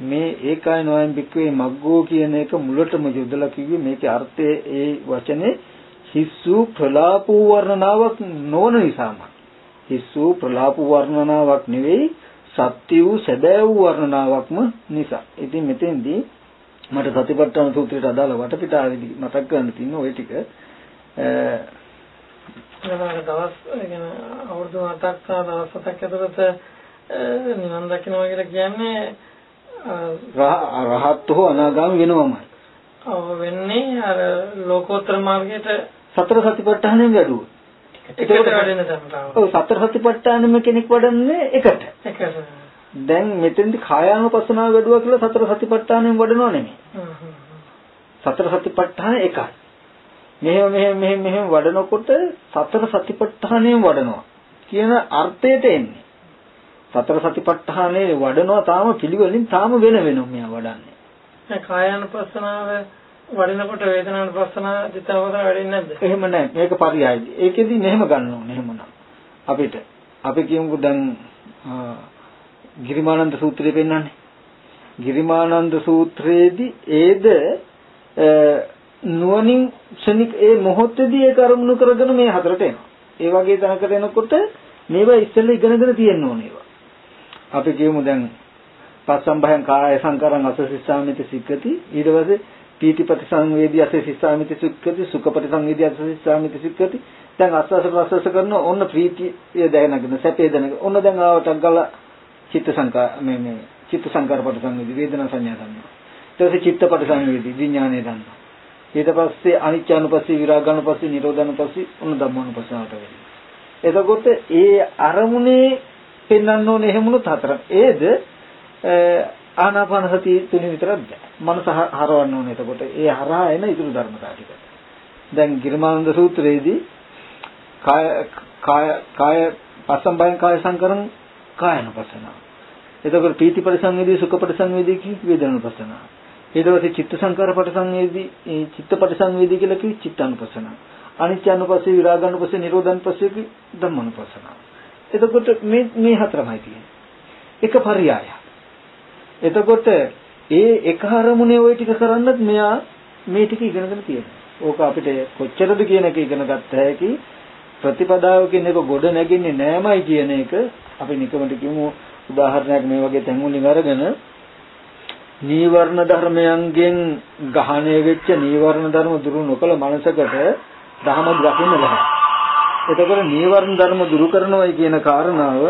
මේ ඒකයි නොයන් බික්වේ මග්ගෝ කියන එක මුලටම යොදලා කිව්වේ මේකේ අර්ථය ඒ වචනේ හිස්සු ප්‍රලාප වර්ණනාවක් නොවන නිසාම හිස්සු ප්‍රලාප වර්ණනාවක් නෙවෙයි සත්‍ය වූ සැබෑ වූ වර්ණනාවක්ම නිසා. ඉතින් මෙතෙන්දී මට සතිපට්ඨාන සූත්‍රයට අදාළ වටපිටාවේදී මතක් කරන්න තියෙන ওই ටික නේද දවස් يعني අවුරුදු 7ක් දවස් 7ක් ඇතුළත නිවන් දකින්නවා කියලා කියන්නේ රහත් හෝ අනාගාමී වෙනවමයි. ඔව් වෙන්නේ අර ලෝකෝත්තර මාර්ගයට සතර සතිපට්ඨානෙම වැඩුවොත්. ඒකට වැඩෙන තැනට. ඔව් සතර සතිපට්ඨානෙම කෙනෙක් වඩන්නේ එකට. එකට. දැන් මෙතෙන්දි කායානුපස්සනාව වැඩුවා කියලා සතර සතිපට්ඨානෙම වඩනව නෙමෙයි. සතර සතිපට්ඨාන එකයි. මෙහෙම මෙහෙම මෙහෙම මෙහෙම වඩනකොට සතර සතිපට්ඨානයෙන් වඩනවා කියන අර්ථයට එන්නේ. සතර සතිපට්ඨානයේ වඩනවා තාම පිළිවෙලින් තාම වෙන වෙනම මෙයා වඩන්නේ. ඒ කායानुපස්සනාව වඩනකොට වේදනානුපස්සනාව චිත්තවදන වැඩෙන්නේ නැද්ද? එහෙම නැහැ. මේක පරියයිද. ඒකෙදි මෙහෙම ගන්න ඕනේ එහෙමනම්. අපිට අපි කියමුකෝ දැන් ගිරිමානන්ද සූත්‍රය පෙන්නන්නේ. ගිරිමානන්ද සූත්‍රයේදී ඒද නුවණින් ක්ෂණික ඒ මොහොතේදී ඒක අරමුණු කරගෙන මේ හතරට එනවා. ඒ වගේ තැනකට එනකොට මේවා ඉස්සෙල්ලා ඉගෙනගෙන තියෙන්න ඕනේ ඒවා. අපි කියමු දැන් පස්සම්භයං කාය සංකාරං අසසිස්සාමිති සික්කති ඊට පස්සේ පීතිපති සංවේදී අසසිස්සාමිති සික්කති සුඛපති සංවේදී අසසිස්සාමිති සික්කති. දැන් අස්වාස ප්‍රස්වාස කරන ඔන්න ප්‍රීතිය දැනගෙන සැපේ දැනගෙන ඔන්න දැන් ආවට ගල චිත්ත සංකාර මේ මේ චිත්ත සංකාරපට සංවේදී වේදනා සංඥා ගන්නවා ඊට පස්සේ චිත්තපට සංවේදී විඥානය ගන්නවා ඊට පස්සේ අනිච්චානුපස්සී විරාගානුපස්සී නිරෝධානුපස්සී ඔන්න ධම්මානුපස්සනාවට වෙන්නේ එතකොට ඒ අරමුණේ පෙන්වන්න ඕනේ එහෙමුණොත් හතරක්. ඒද ආනාපාන සතිය තුලින් විතරක් බෑ. මනස හරවන්න ඕනේ එතකොට. ඒ හරහා එන ඉතුරු ධර්මතා ටික. දැන් ගිරමානන්ද සූත්‍රයේදී කාය කාය කාය පස්සම්බයන් කාය සංකරණ කායනුපස්සන. එතකොට පීති පරිසංවේදී සුඛ පරිසංවේදී කි වේදනුපස්සන. ඊට පස්සේ චිත්ත සංකාර පරිසංවේදී චිත්ත පරිසංවේදී කියලා කිව්වේ චිත්තනුපස්සන. අනිත්‍යනුපස්සී විරාගනුපස්සී නිරෝධනුපස්සී කි ධම්මනුපස්සන. එතකොට මේ මේ හතරමයි තියෙන්නේ. එක පරයයක්. එතකොට ඒ එක අරමුණේ ওই ටික කරන්නත් මෙයා මේ ටික ඉගෙනගෙන තියෙනවා. ඕක අපිට කොච්චරද කියන එක ඉගෙන ගත්ත හැකි ප්‍රතිපදාව කියන එක ගොඩ නැගින්නේ නෑමයි කියන එක අපි නිකමට කියමු උදාහරණයක් මේ වගේ තැන් වලින් අරගෙන නීවරණ ධර්මයන්ගෙන් ගහණය වෙච්ච නීවරණ ධර්ම දුරු නොකළ මනසකට දහම දකින්න බෑ. එතකොට නීවරණ ධර්ම දුරු කරනවයි කියන කාරණාව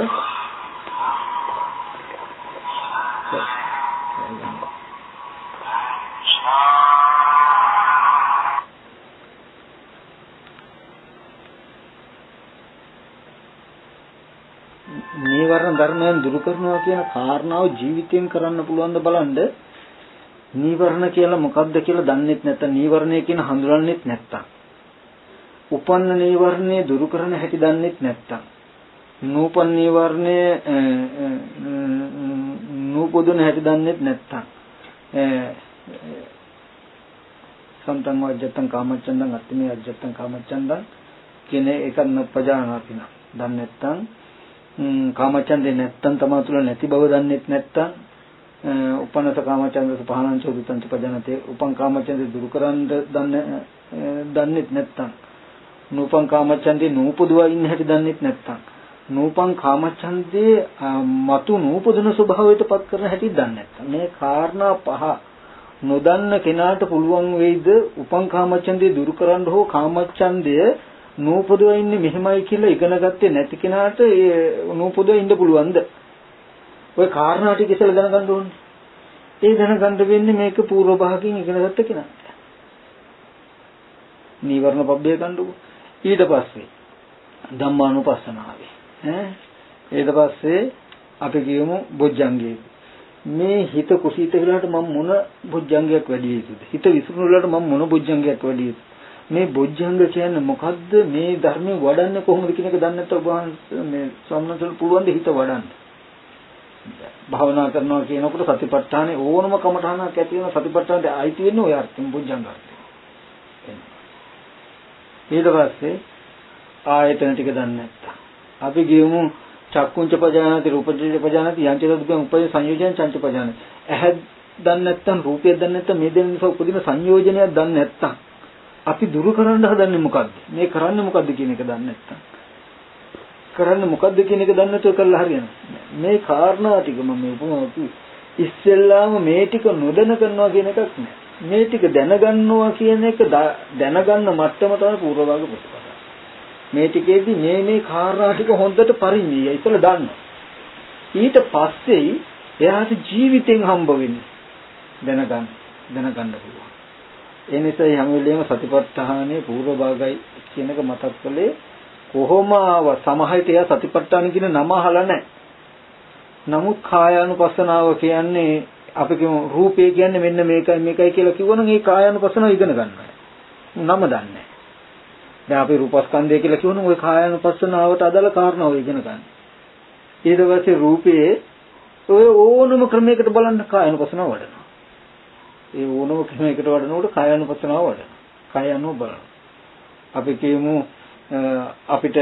නීවරණ ධර්මයන් දුරු කරනවා කියන කාරණාව ජීවිතයෙන් කරන්න පුළුවන් ද බලන්න. නීවරණ කියලා මොකක්ද කියලා දන්නෙත් නැත්නම් නීවරණය කියන හඳුනන්නෙත් නැත්නම්. උපන්න නීවරණය දුරු කරන හැටි දන්නෙත් නැත්තම් නූපන් නීවරණය නූපදුන හැටි දන්නෙත් නැත්තම් සන්තං වජ්ජත්තං කාමච්ඡන්දං අත්තිමේ අජ්ජත්තං කාමච්ඡන්දං කියන එකක් නොපජානාතින දන්නේ නැත්තම් කාමච්ඡන්දේ නැත්තම් තමා තුළ නැති බව දන්නෙත් නැත්තම් උපන්නත කාමච්ඡන්ද පහනං චෝදිතං පජානතේ. උපං කාමච්ඡන්දේ දුරු කරන්න දන්නේ දන්නෙත් නැත්තම්. නූපං කාමච්ඡන්දේ නූපදුවා ඉන්න හැටි දන්නෙත් නැත්තම්. නූපං කාමච්ඡන්දේ මතු නූපදුන ස්වභාවයට පත් කරන හැටි දන්නේ නැත්තම්. මේ කාරණා පහ නොදන්න කෙනාට පුළුවන් වෙයිද උපං කාමච්ඡන්දේ දුරු කරන්න හෝ කාමච්ඡන්දය නූපදුවා ඉන්නේ මෙහෙමයි කියලා ඉගෙන ගත්තේ නැති කෙනාට ඒ නූපදුවා ඉන්න පුළුවන්ද? ඔය කාරණා ටික ඉස්සෙල්ලා දැනගන්න ඕනේ. ඒ දැනගන්න වෙන්නේ මේක පූර්ව භාගයෙන් ඉගෙන ගත්ත කෙනාට නීවරණ පබ්බේ ගන්නකො. ඊට පස්සේ ධම්මානුපස්සනාවේ. ඈ? ඊට පස්සේ අපි කියමු බොජ්ජංගේ මේ හිත කුසීත වෙලාවට මම මොන බොජ්ජංගයක් වැඩි යුතුද? හිත විසිරුණු වෙලාවට මම මොන බොජ්ජංගයක් වැඩි යුතුද? මේ බොජ්ජංග කියන්නේ මොකද්ද? මේ ධර්මයේ වඩන්නේ කොහොමද කියන එක දන්නේ නැත්නම් ඔබ මේ සම්මතවල පුළුවන් ද හිත වඩන්න? භාවනා කරනවා කියනකොට සතිපට්ඨානේ ඕනම කමඨහනක් ඇති වෙන සතිපට්ඨානේ අයිති වෙන්නේ ඔය අර්ථයෙන් බොජ්ජංග අර්ථය ඊට පස්සේ ආයතන ටික දන්නේ නැත්තම්. අපි කියමු චක්කුංච පජානාති රූපංච පජානාති යංච දුක්ඛං උපය සංයෝජන චංච පජානාති ඇහැ දන්නේ නැත්තම් රූපය දන්නේ නැත්තම් මේ දෙන්න නිසා උපදින සංයෝජනයක් දන්නේ නැත්තම් අපි දුරු කරන්න හදන්නේ මොකද්ද? මේ කරන්නේ මොකද්ද කියන එක දන්නේ නැත්තම්. කරන්නේ මොකද්ද කියන එක දන්නේ නැතුව කළා හරියන්නේ. මේ කාරණා ටික මම මේ උපමාව ඉස්සෙල්ලාම මේ ටික නොදැන කරනවා කියන එකක් නෑ. මේ ටික දැනගන්නවා කියන එක දැනගන්න මට්ටම තමයි පූර්වභාග ප්‍රතිපදාව. මේ ටිකේදී මේ මේ කාරණා ටික හොඳට පරිඤ්ඤය ඉතල දන්න. ඊට පස්සේ එයාට ජීවිතෙන් හම්බ වෙන්නේ දැනගන්න දැනගන්න පුළුවන්. ඒ නිසා හැම වෙලේම සතිපට්ඨානයේ පූර්ව භාගයි කියන එක මතක් කළේ කොහොම ආව සමහිත එයා සතිපට්ඨාන කියන නම අහලා නැහැ. නමුත් කායානුපස්සනාව කියන්නේ අපි කියමු රූපය කියන්නේ මෙන්න මේකයි මේකයි කියලා කිව්වනම් ඒ කායානුපස්සනාව ඉගෙන ගන්නවා. නම දන්නේ දැන් අපි රූපස්කන්ධය කියලා කියවනම් ওই කායානුපස්සනාවට අදාළ කාරණාව ඉගෙන ගන්න. ඊට පස්සේ රූපයේ ඔය ඕනම ක්‍රමයකට බලන්න කායානුපස්සනාව වඩනවා. ඒ ඕනම ක්‍රමයකට වඩනකොට කායානුපස්සනාව වඩනවා. කාය අනුව බලනවා. අපි කියමු අපිට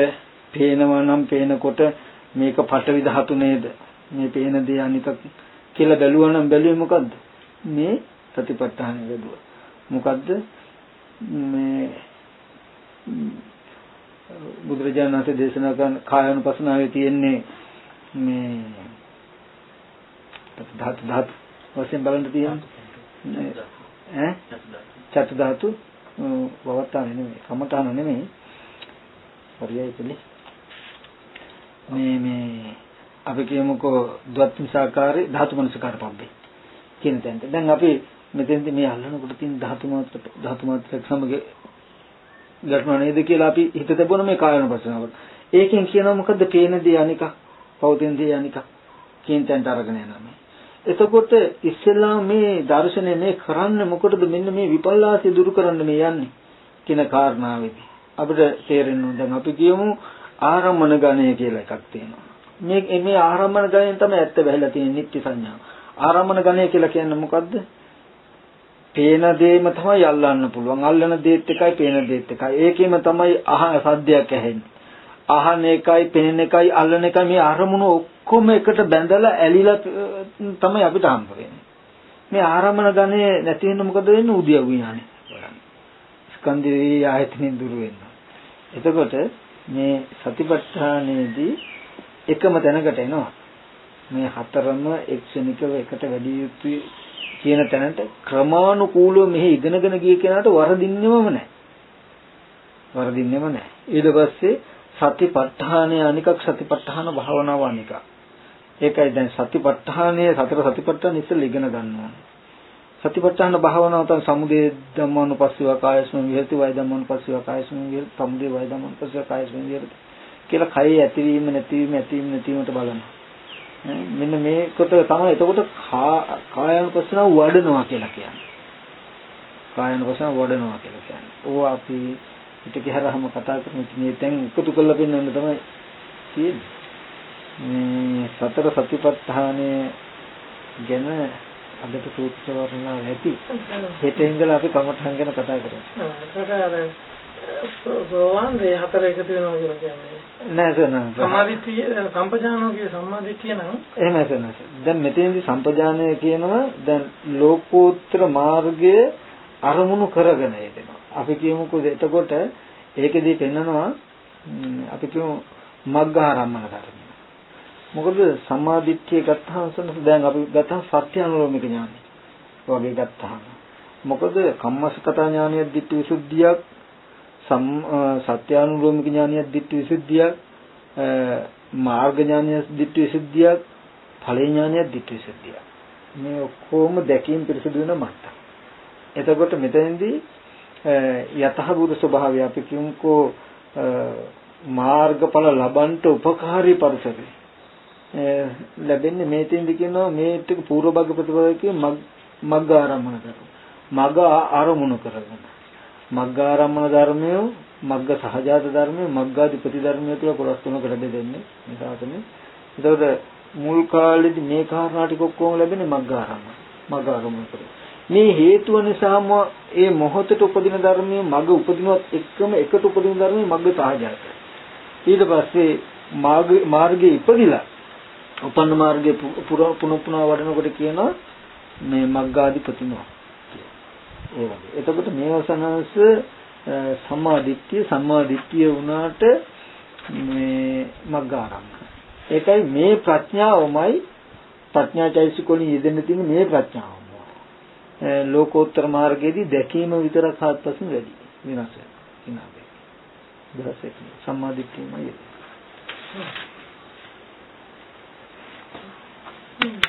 පේනවා නම් පේනකොට මේක පටවි ධාතු නේද? මේ පේන දේ අනික කියලා බැලුවා නම් බැලුවේ මොකද්ද? මේ ප්‍රතිපත්තහන බැලුවා. මොකද්ද? මේ බුදුරජාණන් වහන්සේ දේශනා කරන කායानुපසනාවේ තියෙන්නේ මේ ධාතු ධාතු වශයෙන් බලන්න තියෙන්නේ ඈ? චතු ධාතු වවත්තාන නෙමෙයි කමඨාන නෙමෙයි. හරියයි කලේ මේ මේ අපි කියමුකෝ ද්වත්මිසාකාරේ ධාතු මනසකාර පබ්බේ කියන තැනට. දැන් අපි මෙතෙන්දි මේ අල්ලනකොට තියෙන ධාතු මාත්‍ර ධාතු මාත්‍ර සමග ගැටුණා නේද කියලා අපි හිත තිබුණ මේ කායන ප්‍රශ්නාවට. ඒකෙන් කියනවා මොකද්ද? පේන දේ අනික, පවතින දේ අනික කියන තැනට අරගෙන යනවා මේ. එතකොට ඉස්සෙල්ලා මේ දර්ශනය මේ කරන්න මොකටද මෙන්න මේ විපල්ලාසය දුරු කරන්න මේ යන්නේ කියන කාරණාවේදී අපිට තේරෙන්න දැන් අපි කියමු ආරම්මන ගණය කියලා එකක් තියෙනවා. මේ මේ ආරම්මන ගණයෙන් තමයි ඇත්ත වැහිලා තියෙන නිත්‍ය සංඥාව. ආරම්මන ගණය කියලා කියන්නේ මොකද්ද? පේන දේම තමයි අල්ලන්න පුළුවන්. අල්ලන දේත් එකයි පේන දේත් එකයි. ඒකෙම තමයි අහ සද්දයක් ඇහෙන්නේ. අහන එකයි, පේන එකයි, අල්ලන එකයි මේ අරමුණු ඔක්කොම එකට බැඳලා ඇලිලා තමයි අපිට හම්බ වෙන්නේ. මේ ආරම්භන ගණේ නැති වෙන මොකද වෙන්නේ? උදියව් විඥානේ. ස්කන්ධේ ආයතනෙන් දුර වෙනවා. එතකොට මේ සතිපට්ඨානයේදී එකම තැනකට එනවා. මේ හතරම එක්ෂණිකව එකට වැඩි යුතුයි කියන තැනට ක්‍රමානුකූලව මෙහි ඉගෙනගෙන ගිය කෙනාට වරදින්නෙම නැහැ. වරදින්නෙම නැහැ. ඊට පස්සේ සතිපට්ඨානය අනිකක් සතිපට්ඨාන භාවනාව අනිකක්. ඒකයි දැන් සතිපට්ඨානය සතර සතිපට්ඨාන ඉස්සෙල්ලා ඉගෙන ගන්න ඕනේ. සතිපට්ඨාන භාවනාව තමයි සමුදේ ධම්මානුපස්සීව කායස්ම විහෙති වය ධම්මානුපස්සීව කායස්ම විහෙති සමුදේ වය ධම්මානුපස්සීව කායස්ම විහෙති කියලා කය ඇතිවීම නැතිවීම ඇතිවීම නැතිවීමට බලනවා. මෙන්න මේකට තමයි එතකොට කායानुපස්සනාව වඩනවා කියලා කියන්නේ. කායानुපස්සනාව වඩනවා කියලා කියන්නේ. ඕවා අපි පිට ගිහරහම කතා කරන මේ තැන් එකතු කරලා පෙන්වන්න තමයි තියෙන්නේ. මේ සතර සතිපට්ඨානය ගැන අදට සූත්‍ර වර්ණනා නැති. හෙට ඉඳලා අපි කමඨහන් ගැන කතා කරමු. සෝවාන් වේ හතර එකතු වෙනවා කියලා කියන්නේ. නෑ සර් සමාධිත්‍ය සම්පජානෝගේ සම්මාදිට්ඨිය නම් එහෙමයි සර්. දැන් මෙතෙන්දි සම්පජානය කියනවා දැන් ලෝකෝත්තර මාර්ගය අරමුණු කරගෙන යනවා. අපි කියමුකෝ එතකොට ඒකෙදී පෙන්නනවා අපි කියමු මග්ගාරම්මන ධර්ම. මොකද සම්මාදිට්ඨිය ගත්තාම දැන් අපි ගත්තාම සත්‍ය අනුලෝමික ඥානය වගේ ගත්තාම මොකද කම්මසකතා ඥානිය දිට්ඨි විසුද්ධියක් සත්‍යානුලෝමික ඥානියක් දිට්ඨි විසුද්ධියක් මාර්ග ඥානියක් දිට්ඨි විසුද්ධියක් ඵල ඥානියක් දිට්ඨි විසුද්ධියක් මේ ඔක්කොම දැකීම පිරිසුදු වෙන මට්ටම. එතකොට මෙතෙන්දී යතහබුරු ස්වභාවය අපි කියමුකෝ මාර්ගඵල ලබන්ට උපකාරී පරිසරය ලැබෙන්නේ මේ තෙන්දි කියනවා මේ ටික පූර්ව භග ප්‍රතිපදාව කිය මග්ග ආරම්මන කරමු. මග්ග ආරමුණු කරගෙන. මග්ග ආරම්මන ධර්මය, මග්ග සහජාත ධර්මය, මග්ගාධිපති ධර්මය කියලා කොටස් තුනකට බෙදෙන්නේ මේ සාසනේ. ඒතකොට මුල් කාලේදී මේ කාරණා ටික ඔක්කොම ලැබෙන්නේ මග්ග ආරම්මන. මග්ග ආරම්මන කරමු. මේ හේතුව නිසාම ඒ මොහොතට උපදින ධර්මයේ මග උපදිනවත් එක්කම එකට උපදින ධර්මයේ මග්ග සහජාත. ඊට පස්සේ මාර්ගයේ ඉපදිලා උපන්න මාර්ගයේ පුන පුනා වඩනකොට කියනවා මේ මග්ගාධිපතිනවා ඒ වගේ. එතකොට මේ වසනස සම්මා දිට්ඨිය සම්මා දිට්ඨිය වුණාට මේ මග්ගාරම්භ. ඒකයි මේ ප්‍රඥාවමයි ප්‍රඥාචෛසික වලින් යෙදෙන්න තියෙන මේ ප්‍රඥාවම. ලෝකෝත්තර මාර්ගයේදී දැකීම විතරක් හත්පසින් වැඩි වෙනස වෙනවා. දහසක් සම්මා දිට්ඨියමයි.